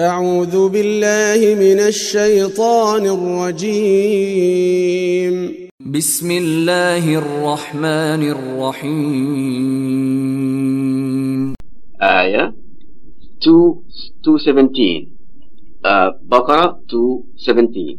أعوذ بالله من الشيطان الرجيم. بسم الله الرحمن الرحيم. آية 2 217 uh, بقرة 217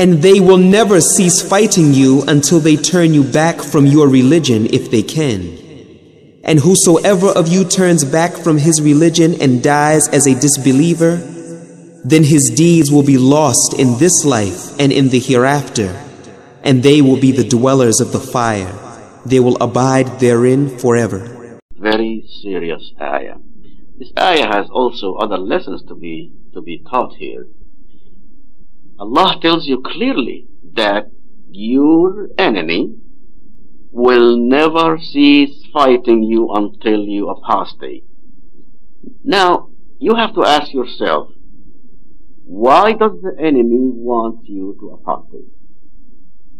And they will never cease fighting you until they turn you back from your religion if they can. And whosoever of you turns back from his religion and dies as a disbeliever, then his deeds will be lost in this life and in the hereafter, and they will be the dwellers of the fire. They will abide therein forever. very serious ayah. This ayah has also other lessons to be to be taught here. Allah tells you clearly that your enemy will never cease fighting you until you apostate. Now, you have to ask yourself, why does the enemy want you to apostate?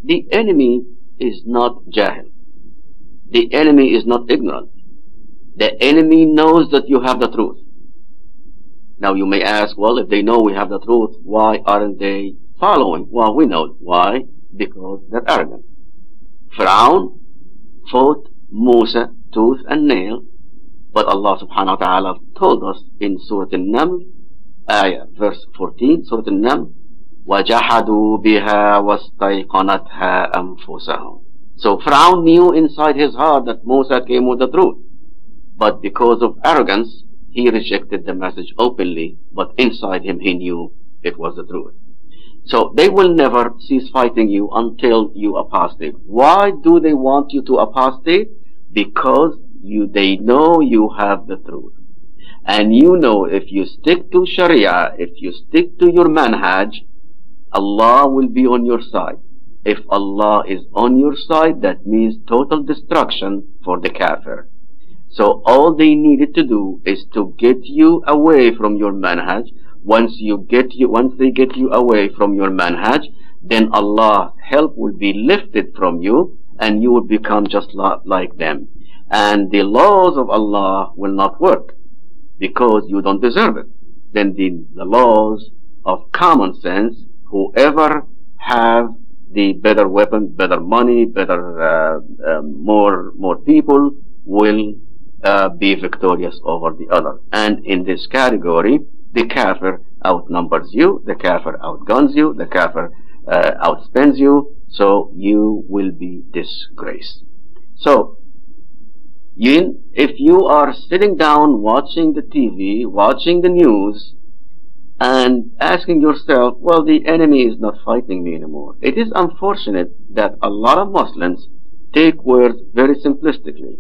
The enemy is not jahil. The enemy is not ignorant. The enemy knows that you have the truth. Now you may ask, well, if they know we have the truth, why aren't they following? Well, we know why. Because they're arrogant. Pharaoh fought Musa tooth and nail, but Allah subhanahu wa ta'ala told us in Surah An-Naml, ayah, verse 14, Surah An-Naml, وَجَحَدُوا بِهَا وَاسْتَيْقَنَتْهَا أَنفُسَهُم So Pharaoh knew inside his heart that Musa came with the truth. But because of arrogance, he rejected the message openly, but inside him he knew it was the truth. So they will never cease fighting you until you apostate. Why do they want you to apostate? Because you, they know you have the truth. And you know if you stick to Sharia, if you stick to your manhaj, Allah will be on your side. If Allah is on your side, that means total destruction for the kafir. So all they needed to do is to get you away from your manhaj. Once you get you, once they get you away from your manhaj, then Allah's help will be lifted from you and you will become just like them. And the laws of Allah will not work because you don't deserve it. Then the, the laws of common sense, whoever have the better weapon, better money, better, uh, uh, more, more people will uh, be victorious over the other. And in this category, the kafir outnumbers you, the kafir outguns you, the kafir uh, outspends you, so you will be disgraced. So, if you are sitting down watching the TV, watching the news, and asking yourself, well, the enemy is not fighting me anymore. It is unfortunate that a lot of Muslims take words very simplistically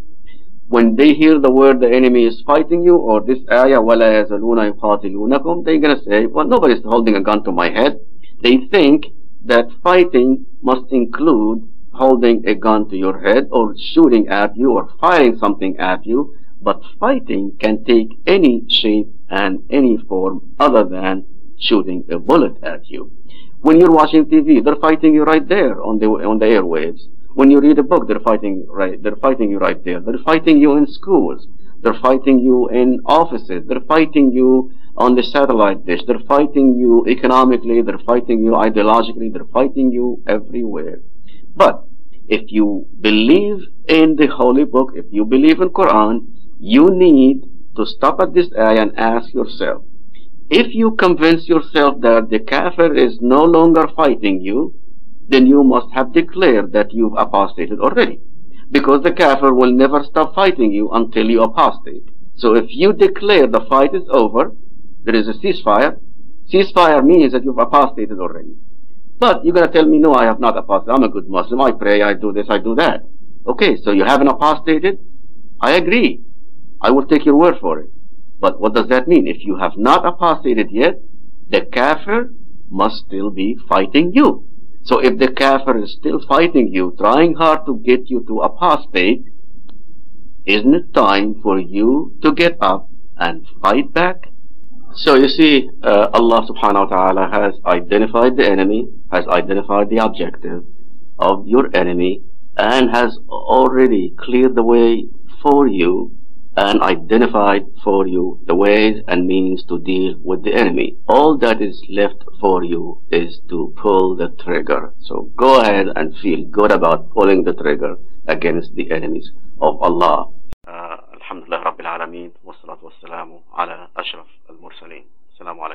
when they hear the word the enemy is fighting you or this ayah وَلَا يَزَلُونَ يُقَاتِلُونَكُمْ they're going to say well nobody's holding a gun to my head they think that fighting must include holding a gun to your head or shooting at you or firing something at you but fighting can take any shape and any form other than shooting a bullet at you when you're watching TV they're fighting you right there on the on the airwaves when you read a book, they're fighting right. They're fighting you right there. They're fighting you in schools. They're fighting you in offices. They're fighting you on the satellite dish. They're fighting you economically. They're fighting you ideologically. They're fighting you everywhere. But if you believe in the holy book, if you believe in Quran, you need to stop at this ayah and ask yourself, if you convince yourself that the kafir is no longer fighting you, then you must have declared that you've apostated already. Because the kafir will never stop fighting you until you apostate. So if you declare the fight is over, there is a ceasefire, ceasefire means that you've apostated already. But you're going to tell me, no, I have not apostated. I'm a good Muslim. I pray, I do this, I do that. Okay, so you haven't apostated? I agree. I will take your word for it. But what does that mean? If you have not apostated yet, the kafir must still be fighting you. So if the kafir is still fighting you, trying hard to get you to apostate, isn't it time for you to get up and fight back? So you see, uh, Allah subhanahu wa ta'ala has identified the enemy, has identified the objective of your enemy, and has already cleared the way for you and identified for you the ways and means to deal with the enemy. All that is left for you is to pull the trigger. So go ahead and feel good about pulling the trigger against the enemies of Allah. Uh, الحمد لله رب العالمين والصلاة والسلام على أشرف المرسلين السلام عليكم